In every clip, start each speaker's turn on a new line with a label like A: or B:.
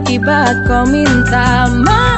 A: Tiba-tiba kau minta maaf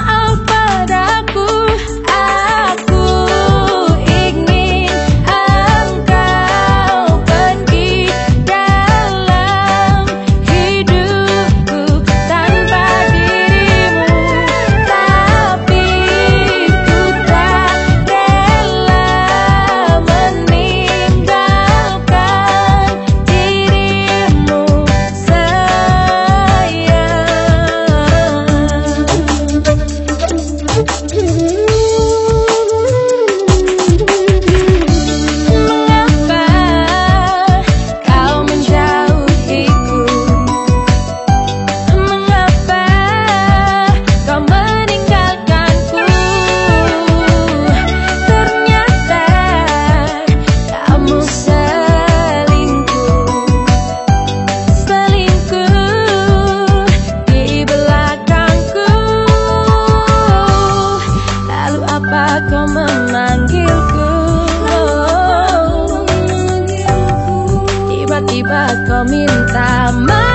A: tiba-tiba kau minta maaf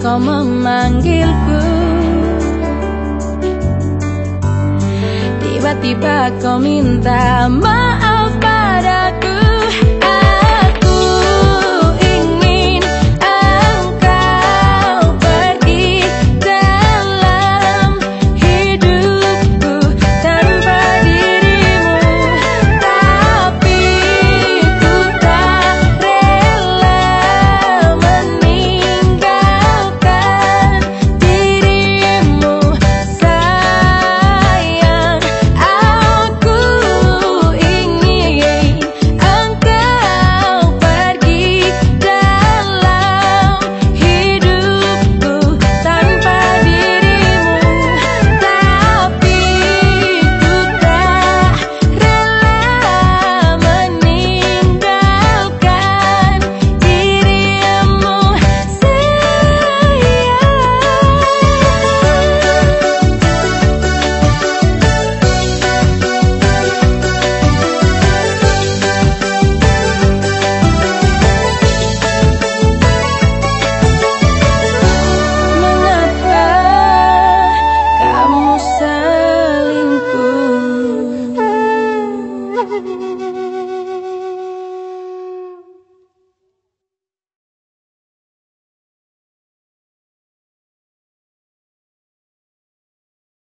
A: kau memanggilku. Tiba-tiba kau minta maaf